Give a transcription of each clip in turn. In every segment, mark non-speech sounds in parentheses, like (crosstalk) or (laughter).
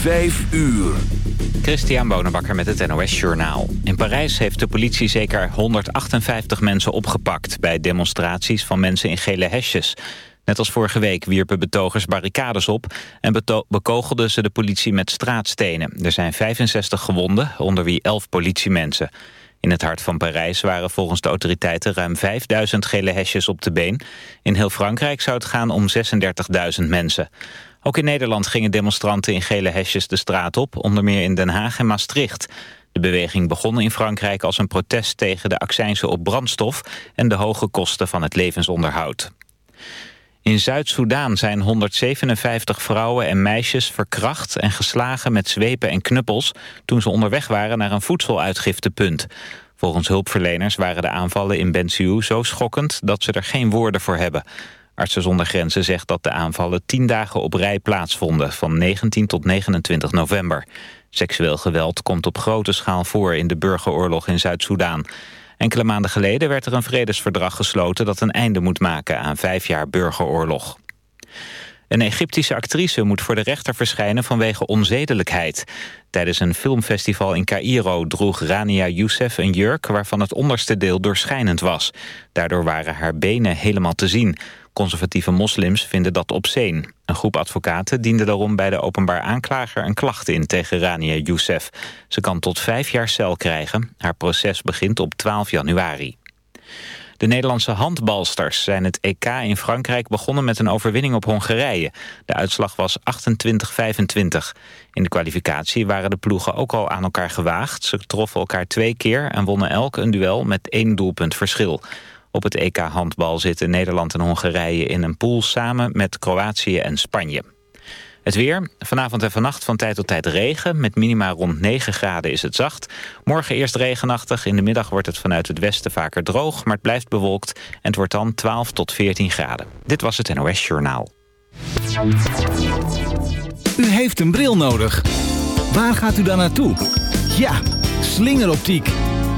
Vijf uur. Christian Bonenbakker met het NOS Journaal. In Parijs heeft de politie zeker 158 mensen opgepakt... bij demonstraties van mensen in gele hesjes. Net als vorige week wierpen betogers barricades op... en bekogelden ze de politie met straatstenen. Er zijn 65 gewonden, onder wie 11 politiemensen. In het hart van Parijs waren volgens de autoriteiten ruim 5000 gele hesjes op de been. In heel Frankrijk zou het gaan om 36.000 mensen. Ook in Nederland gingen demonstranten in gele hesjes de straat op, onder meer in Den Haag en Maastricht. De beweging begon in Frankrijk als een protest tegen de accijnzen op brandstof en de hoge kosten van het levensonderhoud. In Zuid-Soedan zijn 157 vrouwen en meisjes verkracht en geslagen met zwepen en knuppels toen ze onderweg waren naar een voedseluitgiftepunt. Volgens hulpverleners waren de aanvallen in Bentiu zo schokkend dat ze er geen woorden voor hebben. Artsen zonder Grenzen zegt dat de aanvallen tien dagen op rij plaatsvonden... van 19 tot 29 november. Seksueel geweld komt op grote schaal voor in de burgeroorlog in Zuid-Soedan. Enkele maanden geleden werd er een vredesverdrag gesloten... dat een einde moet maken aan vijf jaar burgeroorlog. Een Egyptische actrice moet voor de rechter verschijnen vanwege onzedelijkheid. Tijdens een filmfestival in Cairo droeg Rania Youssef een jurk... waarvan het onderste deel doorschijnend was. Daardoor waren haar benen helemaal te zien. Conservatieve moslims vinden dat obscene. Een groep advocaten diende daarom bij de openbaar aanklager een klacht in tegen Rania Youssef. Ze kan tot vijf jaar cel krijgen. Haar proces begint op 12 januari. De Nederlandse handbalsters zijn het EK in Frankrijk begonnen met een overwinning op Hongarije. De uitslag was 28-25. In de kwalificatie waren de ploegen ook al aan elkaar gewaagd. Ze troffen elkaar twee keer en wonnen elk een duel met één doelpunt verschil. Op het EK handbal zitten Nederland en Hongarije in een pool samen met Kroatië en Spanje. Het weer. Vanavond en vannacht van tijd tot tijd regen. Met minima rond 9 graden is het zacht. Morgen eerst regenachtig. In de middag wordt het vanuit het westen vaker droog. Maar het blijft bewolkt. En het wordt dan 12 tot 14 graden. Dit was het NOS Journaal. U heeft een bril nodig. Waar gaat u dan naartoe? Ja, slingeroptiek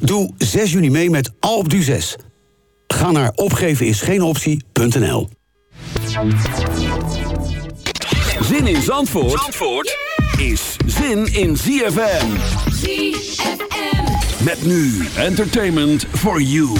Doe 6 juni mee met Alpe d'Huez. Ga naar opgevenisgeenoptie.nl Zin in Zandvoort, Zandvoort? is zin in ZFM. ZFM. Met nu entertainment for you.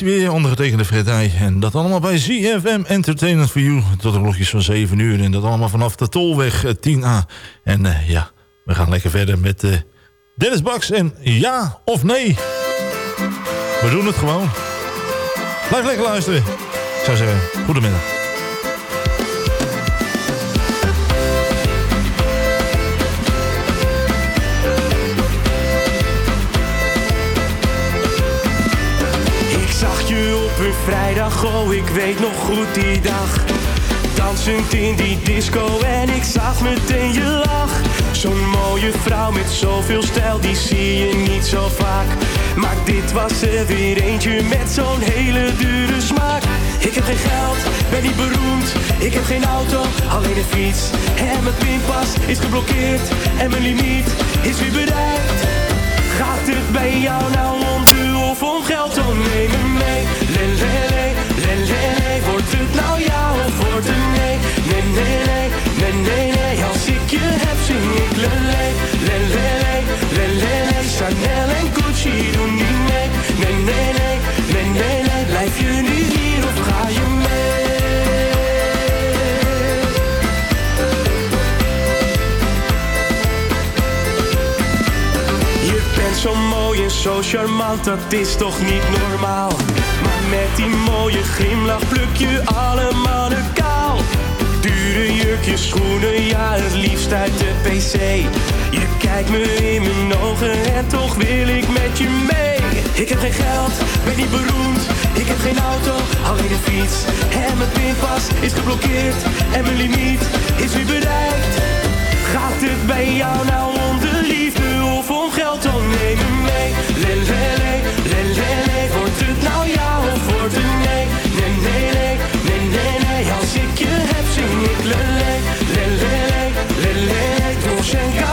Is weer ondergetekende Fred En dat allemaal bij ZFM Entertainment for You. Tot de klokjes van 7 uur. En dat allemaal vanaf de Tolweg 10A. Eh, en uh, ja, we gaan lekker verder met uh, Dennis Baks. En ja of nee. We doen het gewoon. Blijf lekker luisteren. Ik zou zeggen, goedemiddag. Vrijdag, oh ik weet nog goed die dag. Dansend in die disco en ik zag meteen je lach. Zo'n mooie vrouw met zoveel stijl, die zie je niet zo vaak. Maar dit was er weer eentje met zo'n hele dure smaak. Ik heb geen geld, ben niet beroemd, ik heb geen auto, alleen een fiets. En mijn pinpas is geblokkeerd en mijn limiet is weer bereikt. Gaat het bij jou nou om duur of om geld, dan neem me mee lele, lele, wordt het nou ja of wordt het nee? Nee, nee, nee, nee, nee, nee, als ik je heb zing ik lele, lele, lele, Chanel en Gucci doen niet mee. Nee, nee, nee, nee, nee, nee, blijf nu hier of ga je mee? Je bent zo mooi en zo charmant, dat is toch niet normaal? Met die mooie glimlach pluk je alle mannen kaal. Dure jurkjes, schoenen, ja het liefst uit de pc. Je kijkt me in mijn ogen en toch wil ik met je mee. Ik heb geen geld, ben niet beroemd, ik heb geen auto, alleen een fiets. En mijn pinpas is geblokkeerd en mijn limiet is weer bereikt. Gaat het bij jou nou om de liefde of om geld, dan neem me mee. Nou ja het nee? Nee, nee, nee, nee, nee, nee, als ik je heb zing ik lele, lelele, lelele, Dolce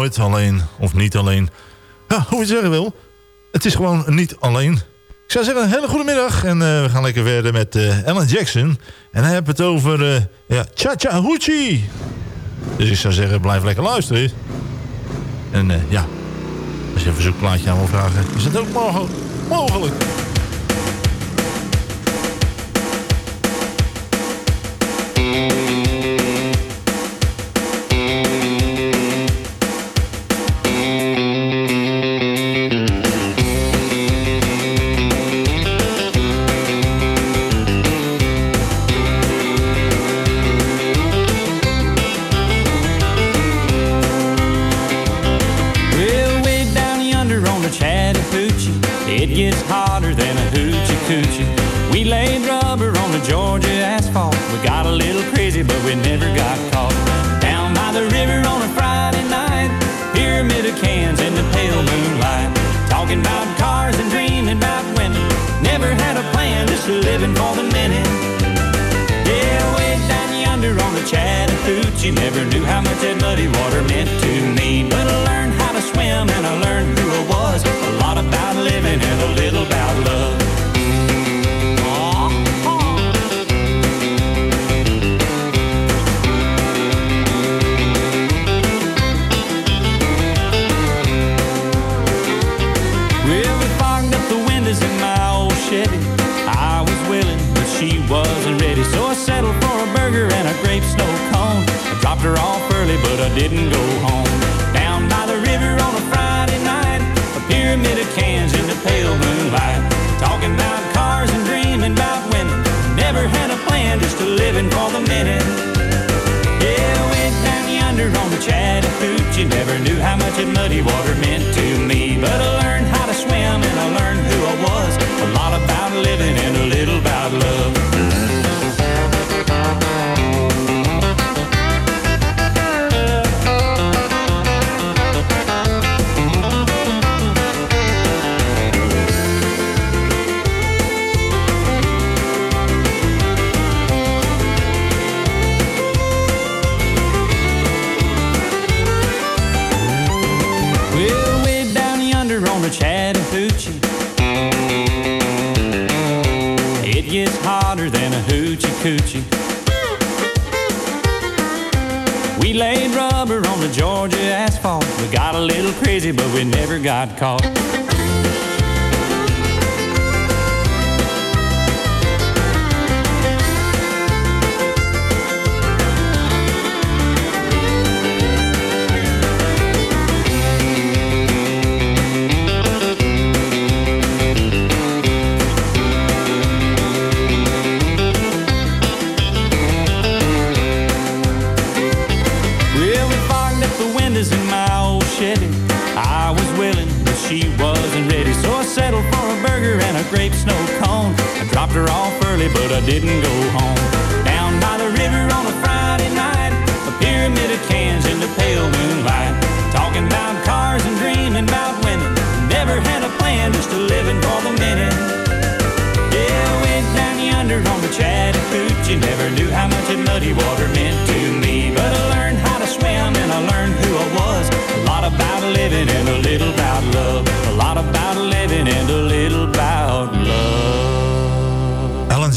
nooit alleen. Of niet alleen. Hoe je zeggen wil. Het is gewoon niet alleen. Ik zou zeggen, een hele goede middag. En eh, we gaan lekker verder met uh, Alan Jackson. En hij heeft het over uh, ja, Cha Cha Hoochie. Dus ik zou zeggen, blijf lekker luisteren. En ja, als je een verzoekplaatje aan wil vragen, is dat ook mogelijk. how much of muddy water meant to me. But I learned how to swim and I learned who I was. A lot about living and a little about love. Coochie. We laid rubber on the Georgia asphalt. We got a little crazy, but we never got caught.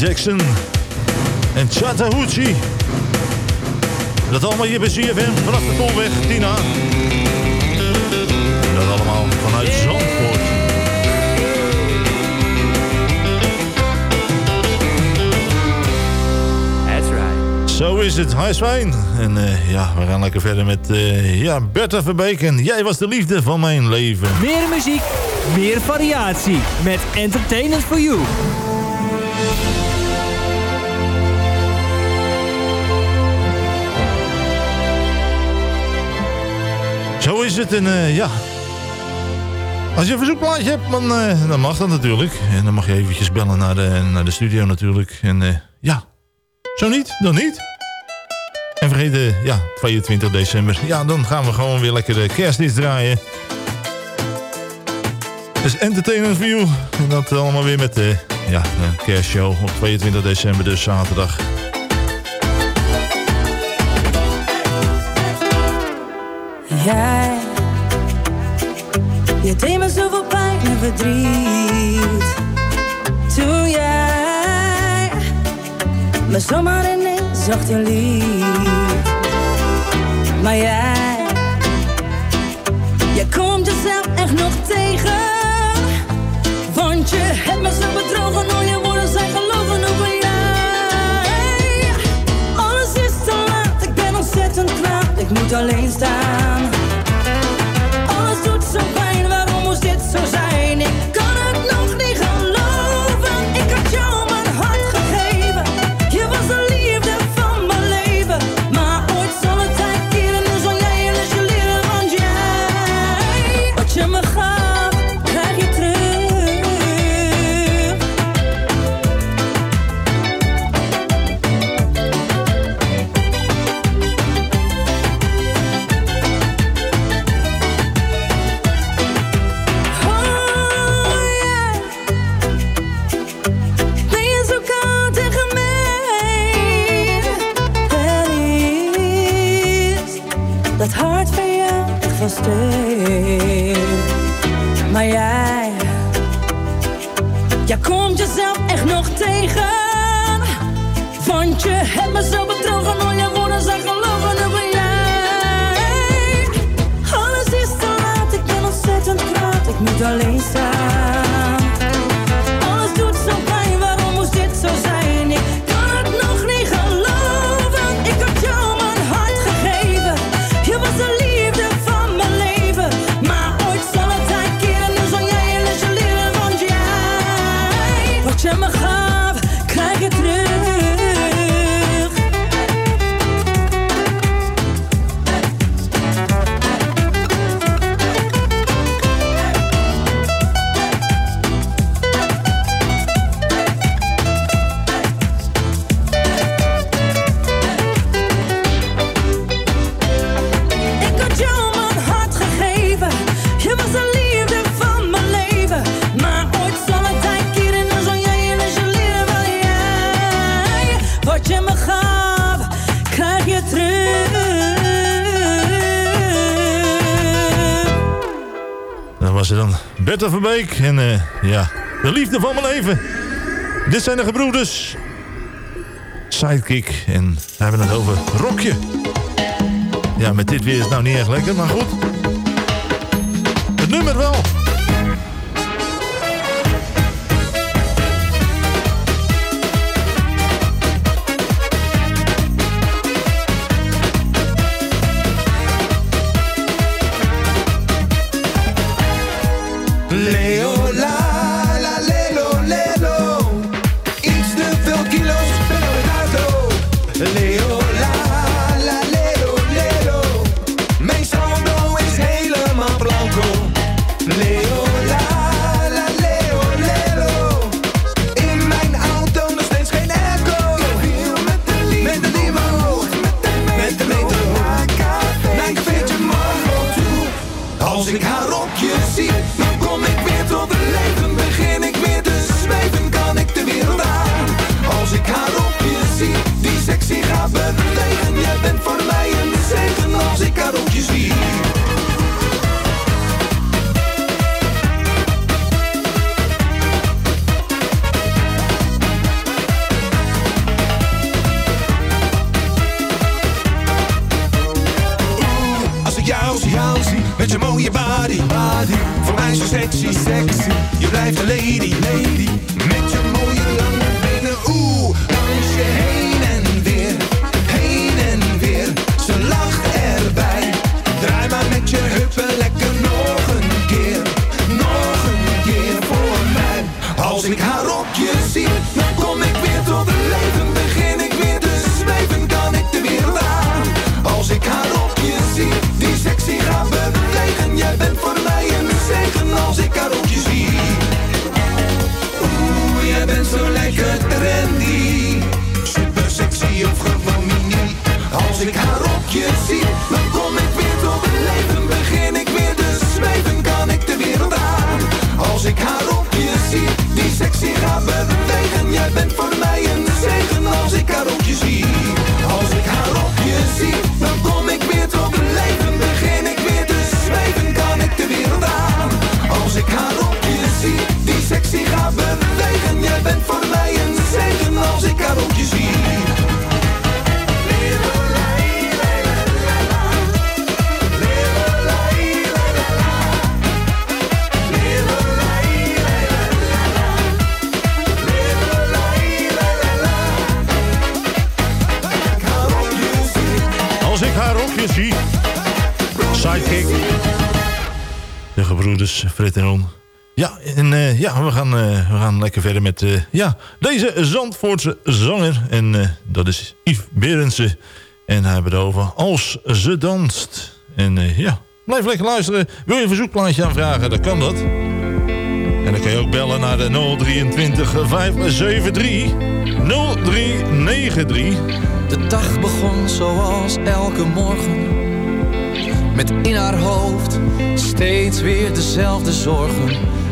Jackson en Chattahoochee. Dat allemaal hier bij CFM vanaf de Tolweg, Tina. En dat allemaal vanuit Zandvoort. That's right. Zo is het, hi Zwijn. En eh, ja, we gaan lekker verder met eh, ja, Bertha Verbeek. En jij was de liefde van mijn leven. Meer muziek, meer variatie. Met Entertainment for You. Is het en eh, ja. Als je een verzoekplaatje hebt, dan, eh, dan mag dat natuurlijk. En dan mag je eventjes bellen naar de, naar de studio natuurlijk. En eh, ja, zo niet, dan niet. En vergeet, ja, 22 december. Ja, dan gaan we gewoon weer lekker de kerstdienst draaien. Dus Entertainment View. En dat allemaal weer met de ja, kerstshow op 22 december, dus zaterdag. Jij, je deed me zoveel pijn en verdriet. Toen jij me zomaar ineens achterliet. Maar jij, je komt jezelf echt nog tegen. Want je hebt me zo bedrogen, al je woorden zijn gelogen over jij. Alles is te laat, ik ben ontzettend kwaad, ik moet alleen staan. Bertha Verbeek. En eh, ja, de liefde van mijn leven. Dit zijn de gebroeders. Sidekick. En we hebben het over Rokje. Ja, met dit weer is het nou niet echt lekker, maar goed. Met eh, ja, deze Zandvoortse zanger. En eh, dat is Yves Berendsen. En hij hebben het over Als ze danst. En eh, ja, blijf lekker luisteren. Wil je een verzoekplaatje aanvragen, dan kan dat. En dan kan je ook bellen naar de 023 573 0393. De dag begon zoals elke morgen. Met in haar hoofd steeds weer dezelfde zorgen.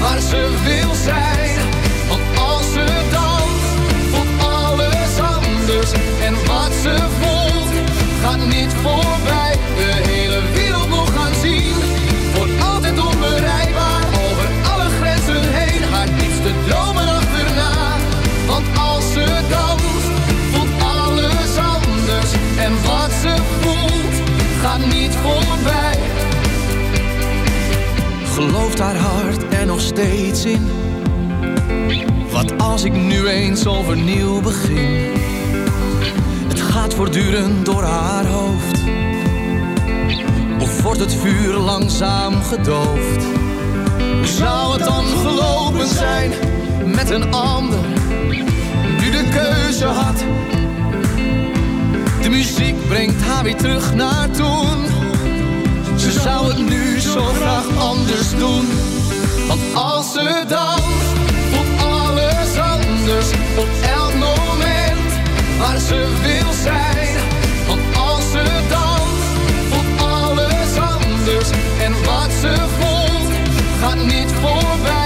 waar ze wil zijn. Want als ze danst, voelt alles anders. En wat ze voelt, gaat niet voorbij. De hele wereld nog gaan zien, wordt altijd onbereikbaar. Over alle grenzen heen, haar diepste dromen achterna. Want als ze danst, voelt alles anders. En wat ze voelt, gaat niet voorbij. Gelooft haar hart steeds in? Wat als ik nu eens overnieuw begin? Het gaat voortdurend door haar hoofd. Of wordt het vuur langzaam gedoofd? Zou het dan gelopen zijn met een ander? Nu de keuze had. De muziek brengt haar weer terug naar toen. Ze zou het nu zo graag anders doen. Want als ze danst, voelt alles anders op elk moment waar ze wil zijn. Want als ze danst, voelt alles anders en wat ze voelt gaat niet voorbij.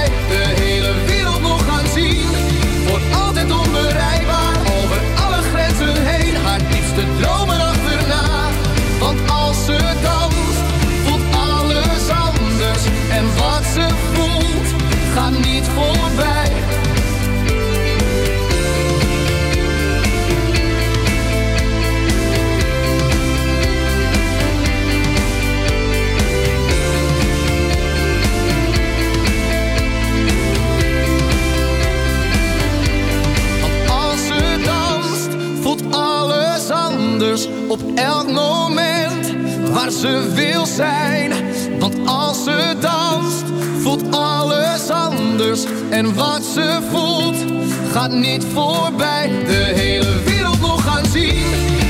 Voorbij. Als ze danst, voelt alles anders op elk moment waar ze wil zijn. Want als ze danst, voelt alles En wat ze voelt, gaat niet voorbij. De hele wereld nog gaan zien,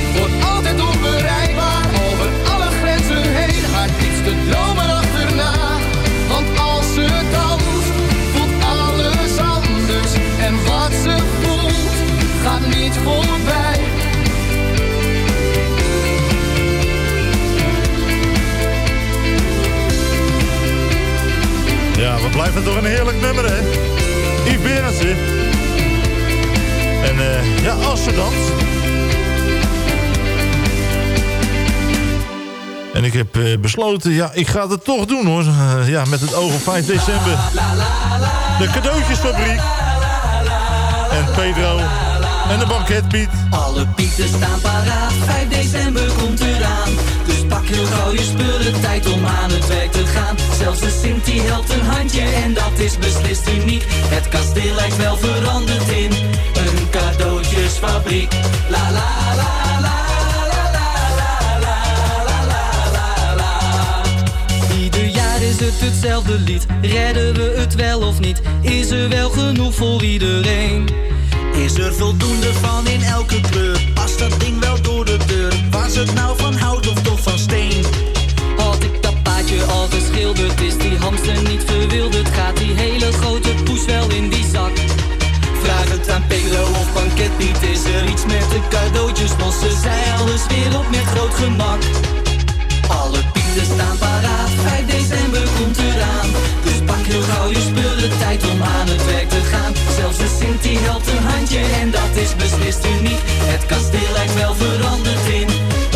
We blijven toch een heerlijk nummer, hè? Yves. En eh, ja, als ze danst. En ik heb eh, besloten, ja, ik ga het toch doen, hoor. Eh, ja, met het oog op 5 december. De cadeautjesfabriek. En Pedro. En de banketpiet. Alle pieten staan paraat, 5 december komt eraan. Dus pak heel gauw je spullen, tijd om aan het werk te gaan. Zelfs de Sint die helpt een handje en dat is beslist uniek. Het kasteel lijkt wel veranderd in een cadeautjesfabriek. La la la la. la, la, la, la, la, la. Ieder jaar is het hetzelfde lied. Redden we het wel of niet? Is er wel genoeg voor iedereen? Is er voldoende van in elke kleur? Past dat ding wel door de deur? Was het nou van hout of toch van steen? Is die hamster niet verwilderd? Gaat die hele grote poes wel in die zak? Vraag het aan Pedro of Banketpiet Is er iets met de cadeautjes? Lossen zij alles weer op met groot gemak? Alle pieten staan paraat, 5 december komt eraan. Dus pak heel gauw je spullen, tijd om aan het werk te gaan. Zelfs de Sint die helpt een handje en dat is beslist uniek. Het kasteel lijkt wel veranderd in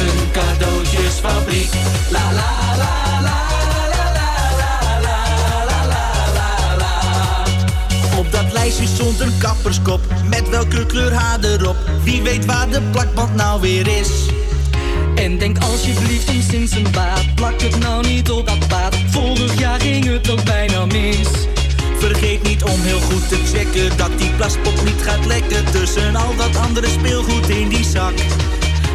een cadeautjesfabriek. La la. la, la, een kapperskop Met welke kleur haar erop Wie weet waar de plakband nou weer is En denk alsjeblieft om sinds een baat. Plak het nou niet op dat paad. Vorig jaar ging het ook bijna mis. Vergeet niet om heel goed te checken Dat die plaspop niet gaat lekken Tussen al dat andere speelgoed in die zak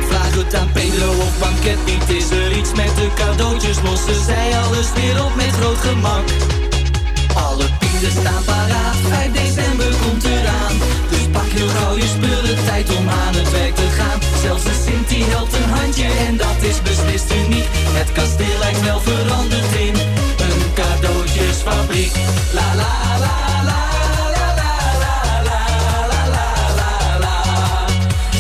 Vraag het aan Pedro of Banketpiet. Is er iets met de cadeautjes? Lossen zij alles weer op met groot gemak? Pieten staan paraat, 5 december komt eraan. Dus pak heel gauw je spullen, tijd om aan het werk te gaan. Zelfs de Sint die helpt een handje en dat is beslist uniek. Het kasteel lijkt wel veranderd in een cadeautjesfabriek. La la la la. la, la, la, la, la, la, la, la.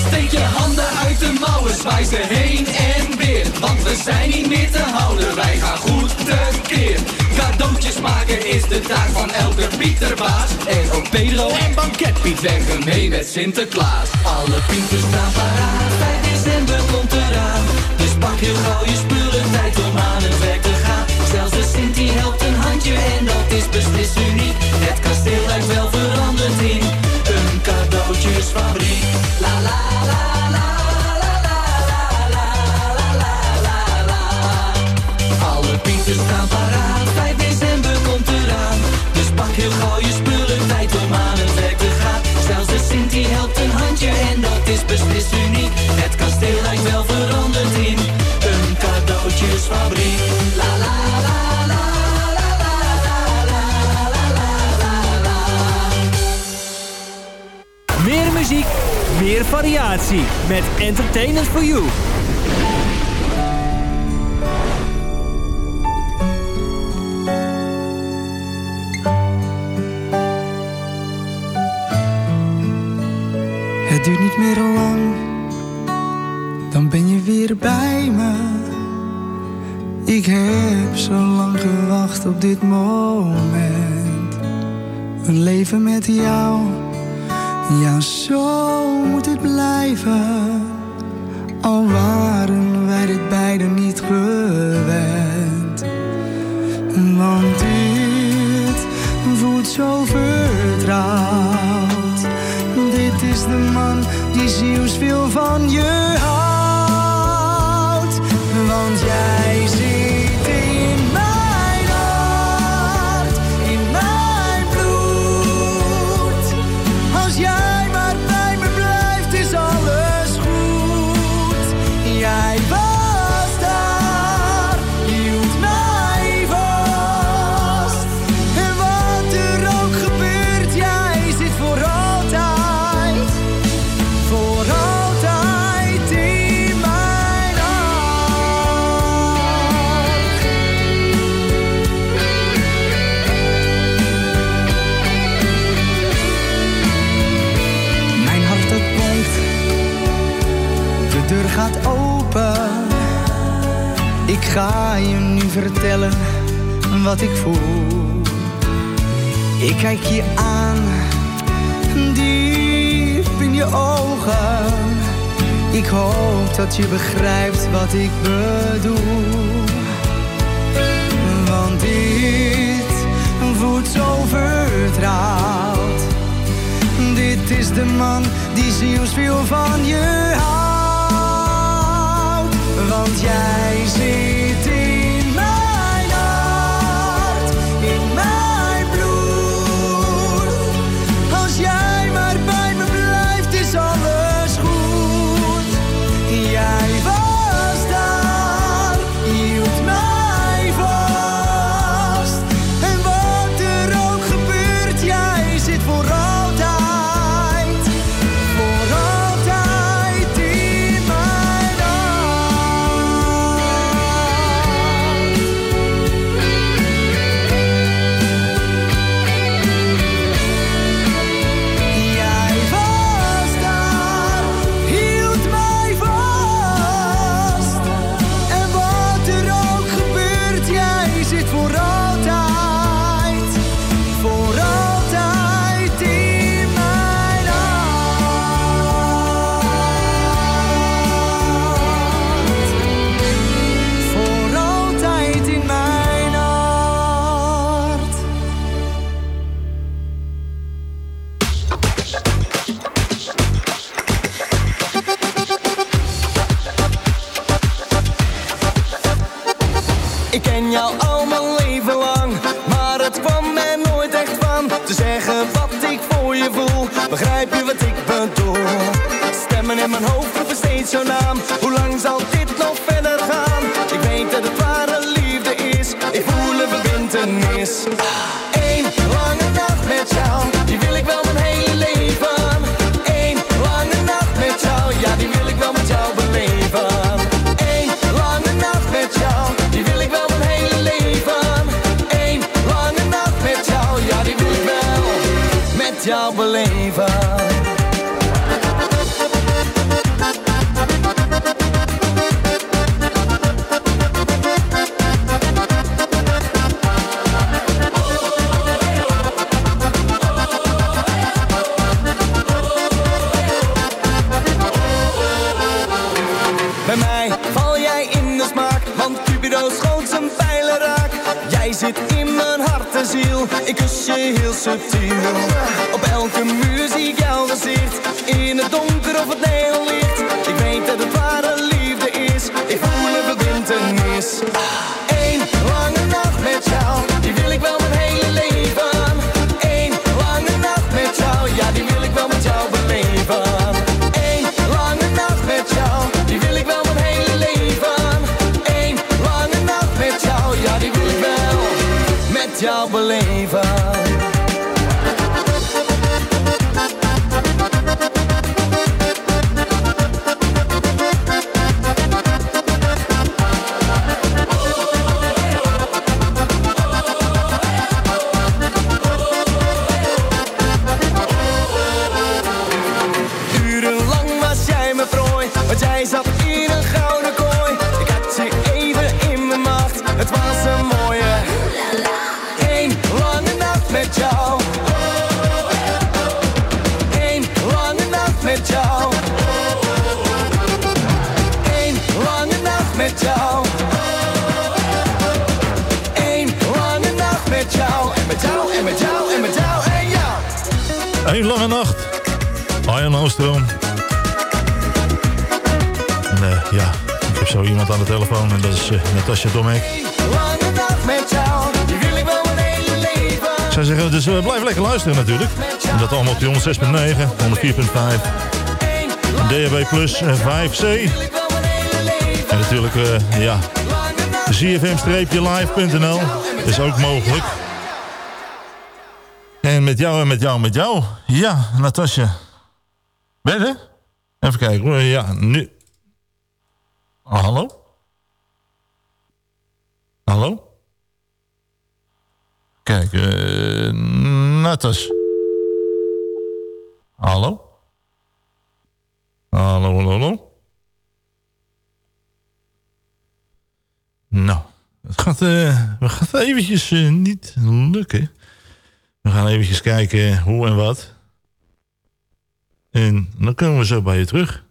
Steek je handen uit de mouwen, zwaai ze heen en weer. Want we zijn niet meer te houden, wij gaan goed tekeer. Cadeautjes maken is de taak van elke Pieterbaas. En ook Pedro en Banketpiet werken mee met Sinterklaas. Alle pieters staan paraat, 5 december komt eraan. Dus pak heel gauw je spullen, tijd om aan het werk te gaan. Zelfs de Sint die helpt een handje en dat is beslist uniek. Het kasteel lijkt wel veranderd in een cadeautjesfabriek. La la la la. Alle pieters staan paraat, met Entertainment for You. Het duurt niet meer lang, dan ben je weer bij me. Ik heb zo lang gewacht op dit moment. Een leven met jou, ja zo moet het blijven, al waren wij dit beiden niet gewend. Want dit voelt zo vertrouwd. Dit is de man die ziels veel van je gaat open. Ik ga je nu vertellen wat ik voel. Ik kijk je aan, diep in je ogen. Ik hoop dat je begrijpt wat ik bedoel. Want dit voelt zo vertrouwd. Dit is de man die zielsveel van je houdt want jij ziet. Lange nacht. Arjen Oostrom. En eh, ja, ik heb zo iemand aan de telefoon en dat is eh, Natasja Domek. Zij zeggen, dus eh, blijf lekker luisteren natuurlijk. Dat allemaal op die 106.9, 104.5. DHB Plus en 5C. En natuurlijk, ja, zfm-live.nl is ook mogelijk. Met jou en met jou en met jou. Ja, Natasja. Ben? Even kijken. Ja, nu. Oh, hallo? Hallo? Kijk, eh Natas. Hallo? Hallo, hallo? Nou, het gaat, eh het gaat eventjes eh, niet lukken. We gaan eventjes kijken hoe en wat. En dan komen we zo bij je terug.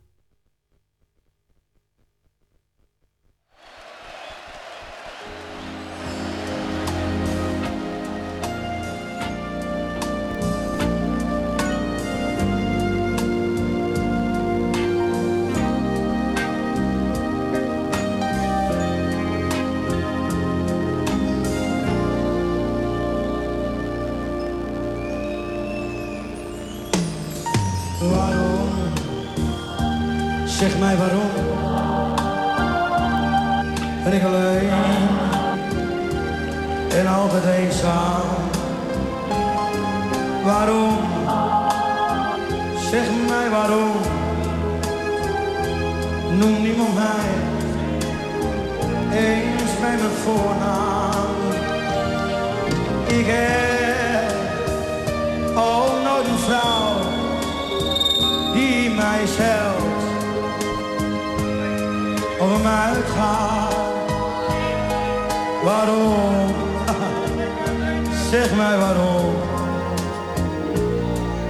Zeg mij waarom? Ben ik alleen en altijd eenzaam? Waarom? Zeg mij waarom? Noem niemand mij eens bij mijn voornaam. Ik heb al nooit een vrouw die mij mij uitgaat. Waarom? (laughs) Zeg mij waarom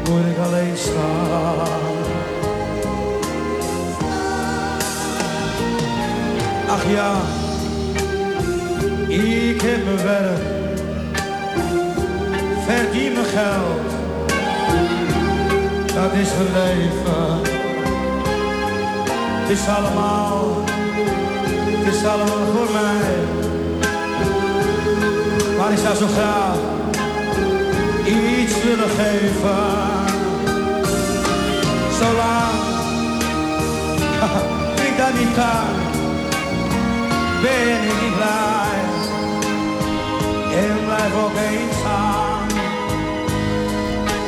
moet ik alleen staan? Ach ja, ik heb mijn werk, verdien mijn geld dat is het leven. Het is allemaal, is allemaal voor mij. Maar ik zou zo graag iets willen geven. Zolang (laughs) ik dat niet kan, ben ik niet blij. En blijf ook eenzaam.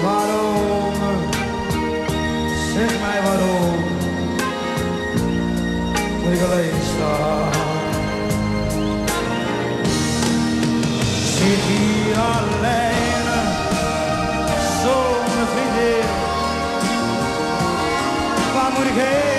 Waarom? Zeg mij waarom ik Waar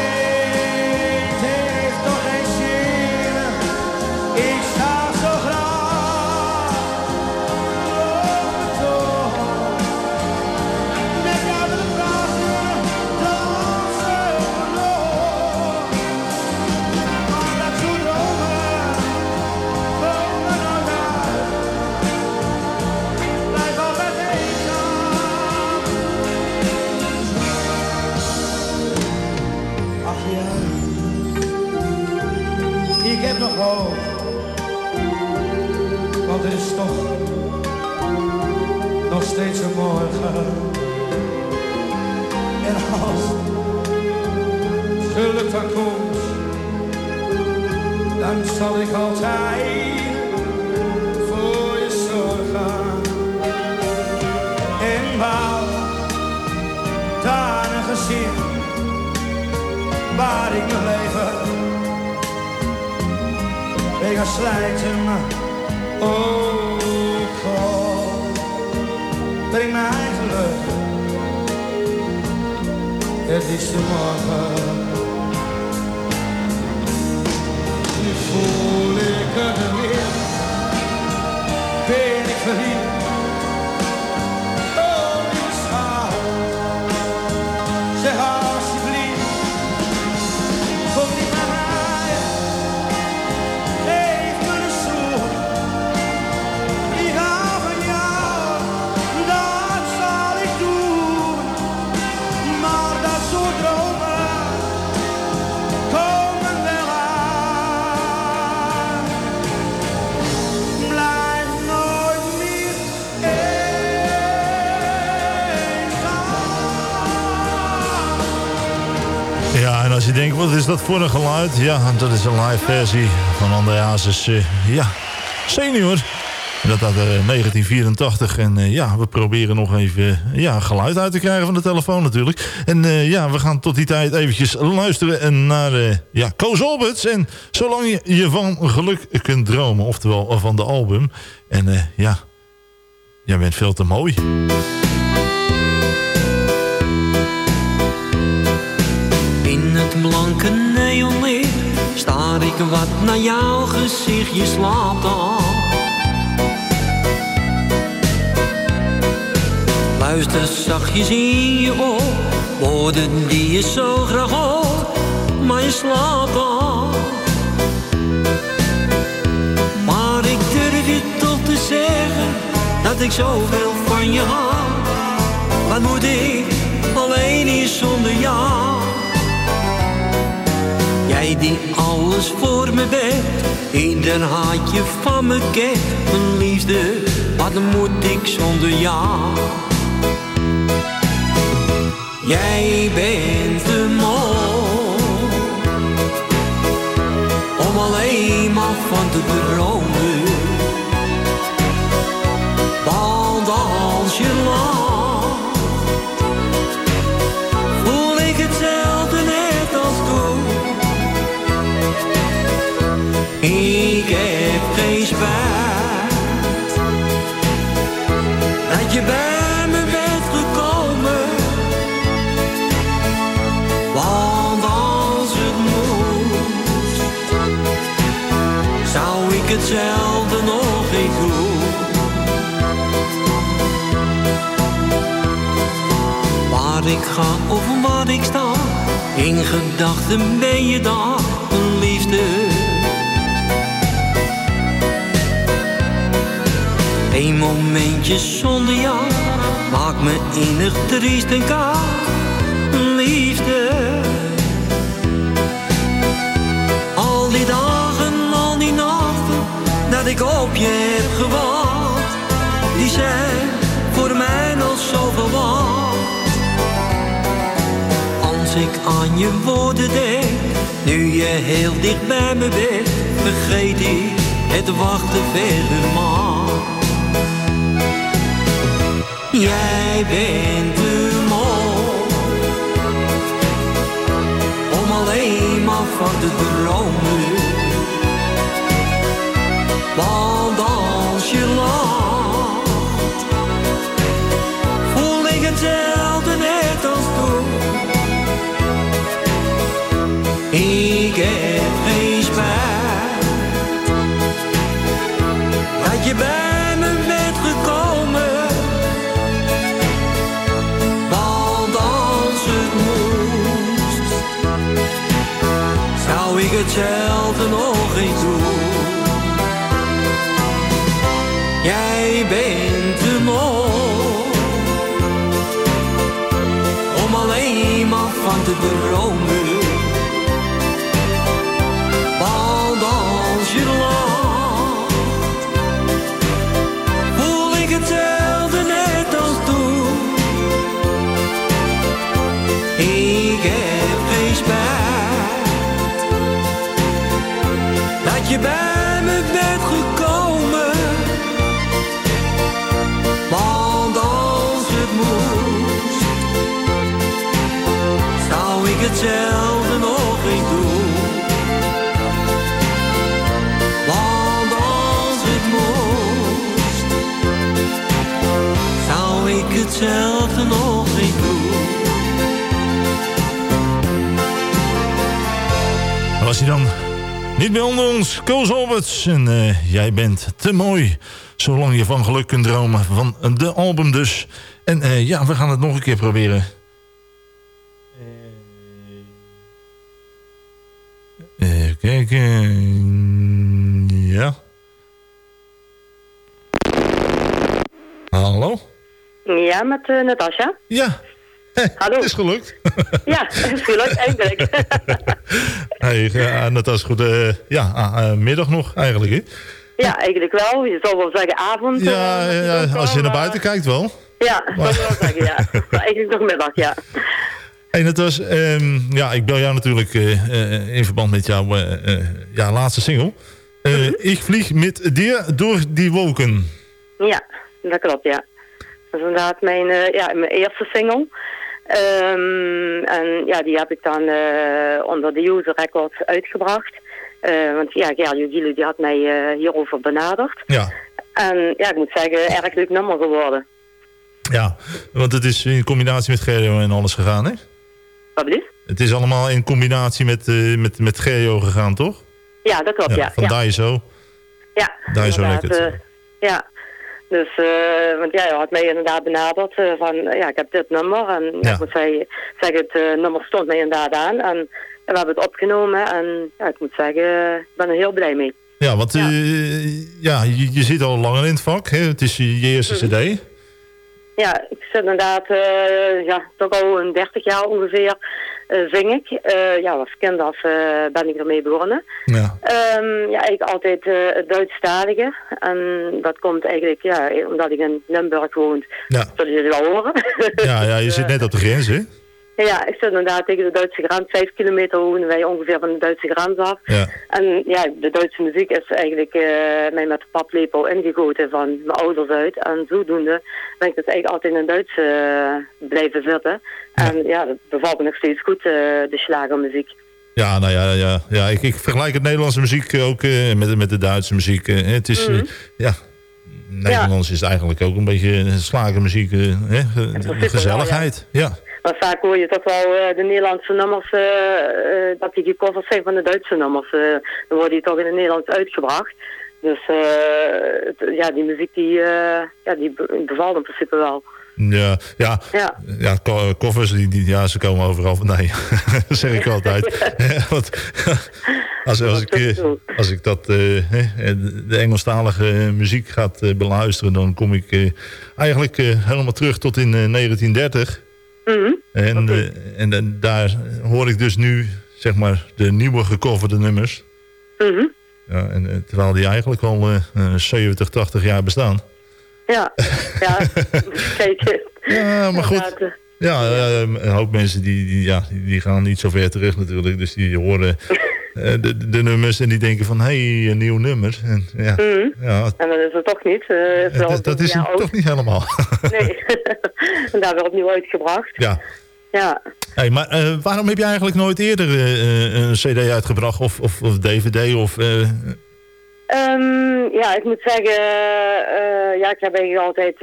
En als het geluk dan komt, dan zal ik altijd voor je zorgen. En bouw daar een gezin waar ik nog leven. Ik ga slijten, oh Het is je denkt, wat is dat voor een geluid? Ja, dat is een live versie van André Hazes, eh, ja, senior. Dat uit eh, 1984. En eh, ja, we proberen nog even ja, geluid uit te krijgen van de telefoon natuurlijk. En ja, we gaan tot die tijd eventjes luisteren en naar ja, Koos Alberts. En zolang je, je van geluk kunt dromen, oftewel van de album. En ja, jij bent veel te mooi. Wat naar jouw gezicht, je slaapt al. Luister zachtjes in je oor, woorden die je zo graag hoort, maar je slaapt al. Maar ik durf je toch te zeggen, dat ik zoveel van je hou. Wat moet ik alleen hier zonder jou? Die alles voor me bent, ieder haatje van me kent. Mijn liefde, wat moet ik zonder jou? Jij bent te mooi om alleen maar van te dromen. Want als je lacht, Ik heb geen spijt dat je bij me bent gekomen. Want als het moest, zou ik hetzelfde nog niet doen. Waar ik ga of waar ik sta, in gedachten ben je daar, mijn liefde. Een momentje zonder jou maakt me innig triest en koud, liefde. Al die dagen, al die nachten dat ik op je heb gewacht, die zijn voor mij nog zoveel waard. Als ik aan je woorden denk, nu je heel dicht bij me bent, vergeet ik het wachten verder maar. Jij bent te mooi om alleen maar van te dromen. Want als je lacht, voel ik hetzelfde net als toen. Ik heb geen spijt dat je bij hetzelfde nog eens doen. Jij bent te mooi om alleen maar van te dromen. Hetzelfde nog doen. Dan was hij dan niet meer onder ons, Koos Alberts. En eh, jij bent te mooi, zolang je van geluk kunt dromen. Van de album dus. En eh, ja, we gaan het nog een keer proberen. Even kijken. Ja. Hallo? Ja, met uh, Natasja. Ja. Hallo. Het is gelukt. (laughs) ja, het is gelukt, eindelijk. (laughs) hey, ja, dat was goed. eh, ja, ah, eh, middag nog eigenlijk, hè? ja, eigenlijk wel. Je zou wel zeggen avond. Ja, eh, ja, als je naar buiten kijkt wel. Ja, dat zou ik wel zeggen, ja. (laughs) Maar eigenlijk nog middag, ja. Hey, dat was, ehm, ja, ik bel jou natuurlijk eh, eh, in verband met jouw eh, eh, ja, laatste single. Eh, Ik vlieg met dir door die wolken. Ja, dat klopt, ja. Dat is inderdaad mijn, eh, ja, mijn eerste single. Ehm, en ja, die heb ik dan eh, onder de User Records uitgebracht. Eh, want ja, Gerjo Gielu die had mij hierover benaderd. Ja. En ja, ik moet zeggen, erg leuk nummer geworden. Ja, want het is in combinatie met Gerjo en alles gegaan, hè? Wat bedoel je? Het is allemaal in combinatie met, eh met, met Gerjo gegaan, toch? Ja, dat klopt, ja. Van ja. Daiso. Ja, Daiso eh, ja. Dus, eh, want ja, hij had mij inderdaad benaderd eh, van, ja, ik heb dit nummer. En ja. ik moet zeggen, zeggen het eh, nummer stond mij inderdaad aan. En, en we hebben het opgenomen. En ja, ik moet zeggen, ik ben er heel blij mee. Ja, want ja. ja, je, je zit al langer in het vak. Hè? Het is je, je eerste Mhm. cd. Ja, ik zit inderdaad, eh, ja, toch al een 30 jaar ongeveer eh, zing ik. Eh, ja, als kind af ben ik ermee begonnen. Ja. Ehm, ja, ik altijd het Duitsstalige. En dat komt eigenlijk, ja, omdat ik in Limburg woon. Ja. Zullen jullie wel horen. Ja, ja, je zit (laughs) net op de grens, hè? Ja, ik zit inderdaad tegen de Duitse grens. Vijf kilometer wonen wij ongeveer van de Duitse grens af. Ja. En ja, de Duitse muziek is eigenlijk eh, mij met de paplepel ingegoten van mijn ouders uit. En zodoende ben ik dus eigenlijk altijd in het Duits eh, blijven zitten. En ja, dat bevalt me nog steeds goed, eh, de slagermuziek. Ja, nou ja, ja, ja ik, ik vergelijk het Nederlandse muziek ook met, met de Duitse muziek. het is, Mhm. ja, Nederlands is eigenlijk ook een beetje slagermuziek, hè, gezelligheid. Ja. Maar vaak hoor je toch wel eh, de Nederlandse nummers, eh, eh, dat die koffers zijn van de Duitse nummers. dan worden die toch in het Nederlands uitgebracht. Dus ja, die muziek die, ja, die bevalt in principe wel. Ja, ja, ja. koffers, die, die, ja, ze komen overal van nee. (laughs) dat zeg ik altijd. (laughs) want, als, als, ik, als ik dat, uh, de Engelstalige muziek gaat beluisteren... dan kom ik eigenlijk helemaal terug tot in 1930... Mhm. En, eh, en, daar hoor ik dus nu, zeg maar, de nieuwe gecoverde nummers. Mhm. Ja, en, eh, terwijl die eigenlijk al eh, 70, 80 jaar bestaan. Ja, ja, (laughs) ja, maar goed. Ja, een hoop mensen die, die, ja, die gaan niet zo ver terug natuurlijk. Dus die horen (laughs) de, de nummers en die denken van... hé, hey, een nieuw nummer. En, ja, mhm. ja. dat is het toch niet. Dat, dat is het toch niet helemaal. nee. (laughs) en daar weer opnieuw uitgebracht. ja. Ja. Hey, maar eh, waarom heb je eigenlijk nooit eerder eh, eh, een cd uitgebracht? Of, of, of dvd? Of, eh, Ehm, ja, ik moet zeggen, ja, ik heb eigenlijk altijd,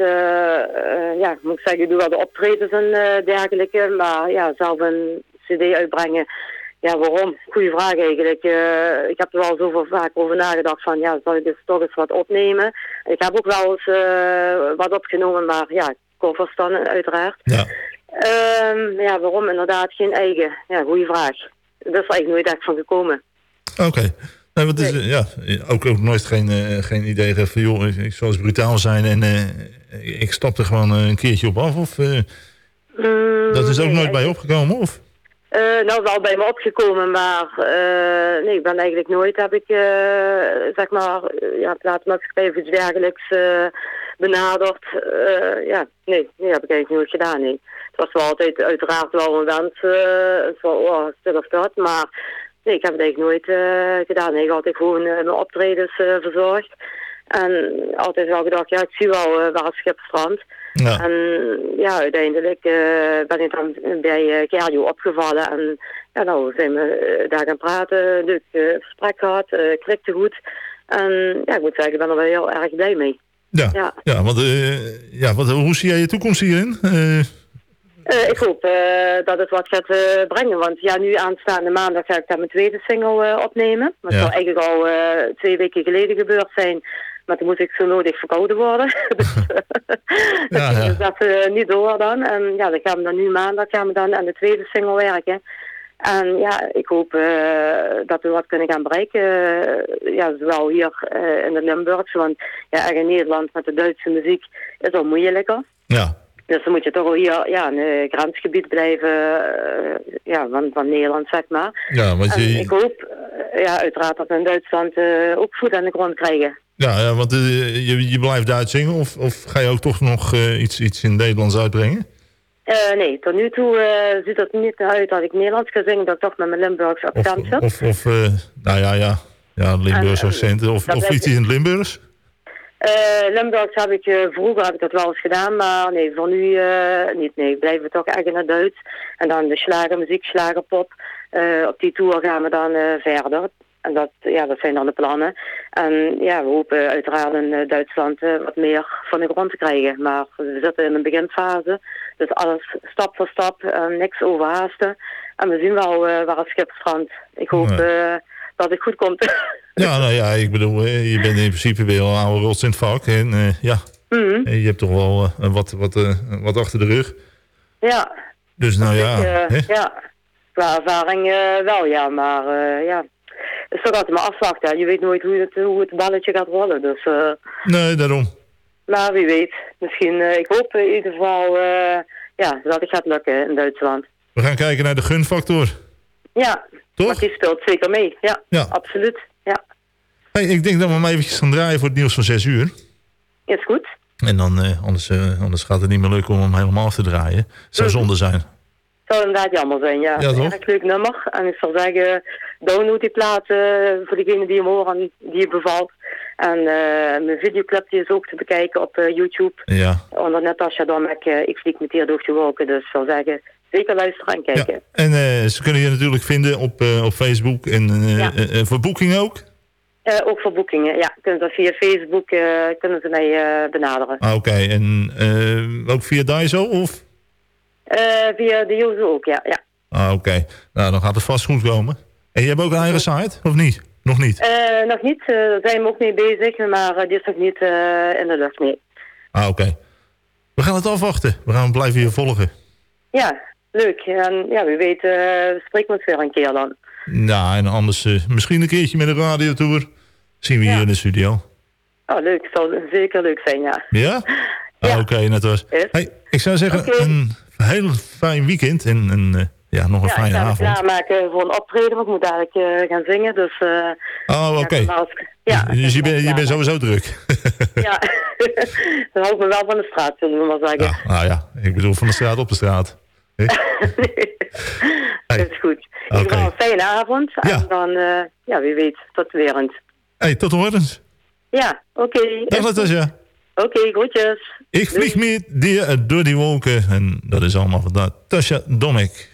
ja, ik moet zeggen, ik doe wel de optredens en dergelijke, maar ja, zelf een cd uitbrengen, ja, waarom? Goeie vraag eigenlijk. Ik heb er wel zoveel vaak over nagedacht van, ja, zal ik dus toch eens wat opnemen? Ik heb ook wel eens wat opgenomen, maar ja, covers dan uiteraard. Ja. Ehm, ja, waarom inderdaad geen eigen? Ja, goede vraag. Dat is eigenlijk nooit echt van gekomen. Oké. Nee, want is, ja, ook, ook nooit geen, eh, geen idee gehad van... joh, ik, ik zal eens brutaal zijn en eh, ik stap er gewoon eh, een keertje op af. Of, Mm, dat is ook nee, nooit bij opgekomen, of? Nou, wel bij me opgekomen, maar nee, ik ben eigenlijk nooit, heb ik, zeg maar, ja, plaatsmaatschappij of iets dergelijks benaderd. Eh, ja, nee, nee, heb ik eigenlijk nooit gedaan, nee. Het was wel altijd uiteraard wel een wens, eh, van, oh, dit of dat, maar nee, ik heb het eigenlijk nooit eh, gedaan. Nee, ik had altijd gewoon mijn optredens verzorgd. En altijd wel gedacht, ja, ik zie wel waar het schip strandt. Ja. En ja, uiteindelijk ben ik dan bij uh, opgevallen. En ja, nou zijn we daar gaan praten, leuk uh, gesprek gehad, uh, klikte goed. En ja, ik moet zeggen, ik ben er wel heel erg blij mee. Ja, ja. ja want, uh, ja, wat, hoe zie jij je toekomst hierin? Uh... Uh, ik hoop uh, dat het wat gaat brengen, want ja, nu aanstaande maandag ga ik daar mijn tweede single opnemen. Dat ja. zou eigenlijk al twee weken geleden gebeurd zijn. Maar toen moest ik zo nodig verkouden worden. (laughs) dus ja, (laughs) dus dat uh, niet door dan. En ja, dan gaan we dan nu maandag gaan we dan aan de tweede single werken. En ja, ik hoop uh, dat we wat kunnen gaan bereiken. Uh, ja, zowel hier uh, in de Limburgse, want ja, in Nederland met de Duitse muziek is wel moeilijker. Ja. Dus dan moet je toch wel hier ja, in een grensgebied blijven ja, van, van Nederland, zeg maar. Ja, want je... En ik hoop ja, uiteraard dat we in Duitsland ook voet aan de grond krijgen. Ja, ja want je, je blijft Duits zingen of, of ga je ook toch nog iets, iets in Nederlands uitbrengen? Eh, nee, tot nu toe eh, ziet het niet uit dat ik Nederlands kan zingen, dat ik toch met mijn Limburgse accent zit. Of, of eh, nou ja, ja, ja eh, accent. Of, of iets in het Limburgs? Limburgs heb ik, vroeger heb ik dat wel eens gedaan, maar nee, voor nu niet. Nee, blijven we toch echt in het Duits. En dan de slagermuziek, slagerpop. Op die tour gaan we dan verder. En dat, ja, dat zijn dan de plannen. En ja, we hopen uiteraard in eh, Duitsland eh, wat meer van de grond te krijgen. Maar we zitten in een beginfase. Dus alles stap voor stap, eh, niks overhaasten. En we zien wel waar het schip strandt. Ik hoop Ja. dat het goed komt. (laughs) Ja, nou ja, ik bedoel, je bent in principe weer een oude rots in het vak. En ja, Mhm. je hebt toch wel wat, wat, wat achter de rug. ja, Dus nou ja, Ik, ja, qua ervaring wel, ja. Maar ja, toch altijd maar afwachten. hè. Je weet nooit hoe het, hoe het balletje gaat rollen. Dus, eh, Nee, daarom. maar wie weet. Misschien, eh, ik hoop in ieder geval eh, ja, dat het gaat lukken in Duitsland. We gaan kijken naar de gunfactor. Ja, Toch? want die speelt zeker mee. Ja, Ja. absoluut. Ja, Hey, ik denk dat we hem eventjes gaan draaien voor het nieuws van 6 uur. is goed. En dan, eh, anders, eh, anders gaat het niet meer lukken om hem helemaal af te draaien. Zou zonde zijn. Zou inderdaad jammer zijn, ja. Ja, toch? Erg leuk nummer. En ik zou zeggen, download die plaat eh, voor degene die hem horen, die je bevalt. En eh, mijn videoclipje is ook te bekijken op eh, YouTube. Ja. Onder Natasha Domek, ik vlieg met hier door te wolken. Dus ik zou zeggen, zeker luisteren en kijken. En ze kunnen je natuurlijk vinden op, op Facebook. En Ja. voor boeking ook? Ook voor boekingen, ja. Kunnen ze via Facebook kunnen ze mij benaderen. Ah, Oké, en ook via Daiso? Of? Via de Jozo ook, ja. ja. Ah, oké. Nou, dan gaat het vast goed komen. En je hebt ook een eigen site, of niet? Nog niet? Eh, nog niet, eh, daar zijn we ook mee bezig, maar eh, die is nog niet eh, in de lucht, nee. Ah, oké. We gaan het afwachten. We gaan blijven je volgen. Ja, leuk. En ja, wie weet, eh spreken we ons weer een keer dan. Nou, en anders eh, misschien een keertje met een radiotour. Zien we hier in de studio. Oh, leuk. Zou zeker leuk zijn, ja. Ja? (laughs) Ah, Oké, net was. Hey, ik zou zeggen, een heel fijn weekend en een, eh, ja, nog een ja, ik fijne ga me avond. klaarmaken voor een optreden, want ik moet dadelijk eh, gaan zingen. Dus, eh Oh, oké. ja, ja, Dus je bent je bent sowieso druk. (laughs) ja. (laughs) dan hou ik me wel van de straat, zullen we maar zeggen. nou ja, ik bedoel van de straat op de straat. Hè? (laughs) Dat is goed. In ieder geval een fijne avond. En dan, eh, ja, wie weet, tot weer eens. Hey, tot horens. Ja, oké. Dag Natasja. Oké, groetjes. Ik vlieg met die door die wolken. En dat is allemaal van Natasja Domek.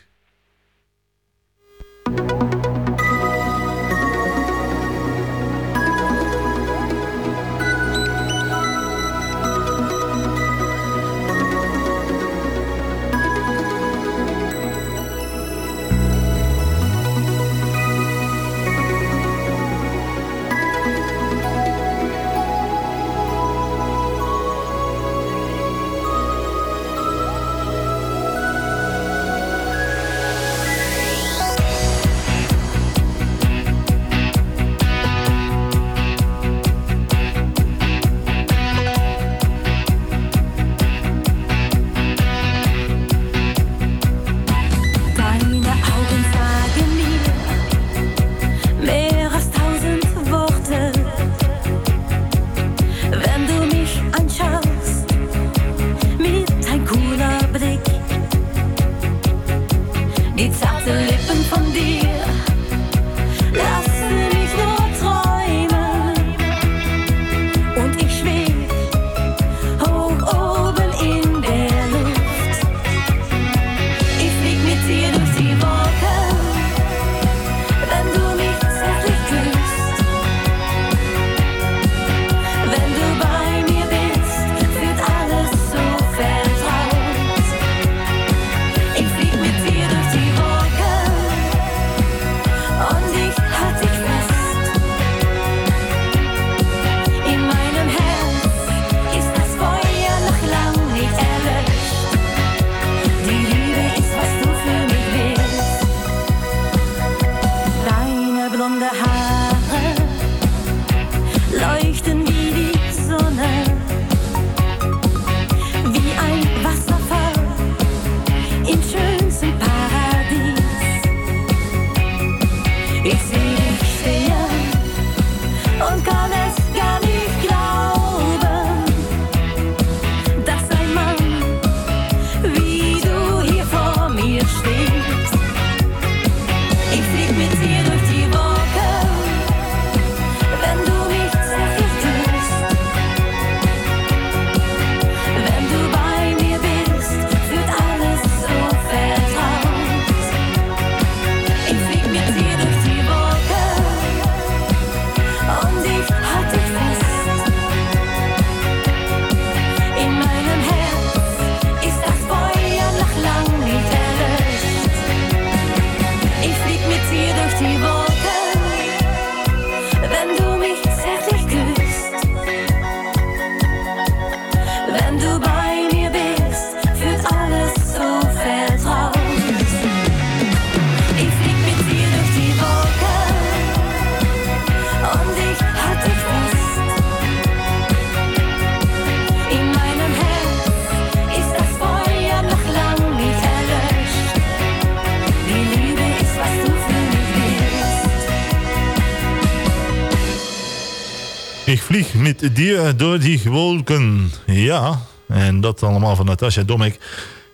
Met dier door die wolken. Ja, en dat allemaal van Natasja Domek.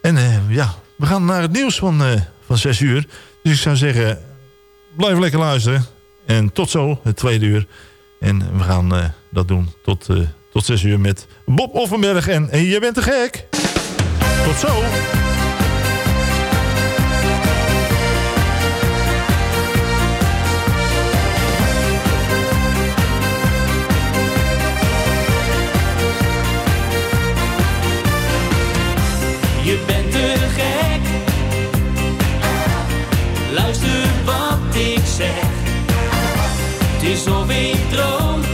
En eh, ja, we gaan naar het nieuws van, eh, van 6 uur. Dus ik zou zeggen, blijf lekker luisteren. En tot zo, het tweede uur. En we gaan eh, dat doen tot, tot 6 uur met Bob Offenberg. En, en je bent te gek. Tot zo. Je bent te gek. Luister wat ik zeg. Het is of ik droom.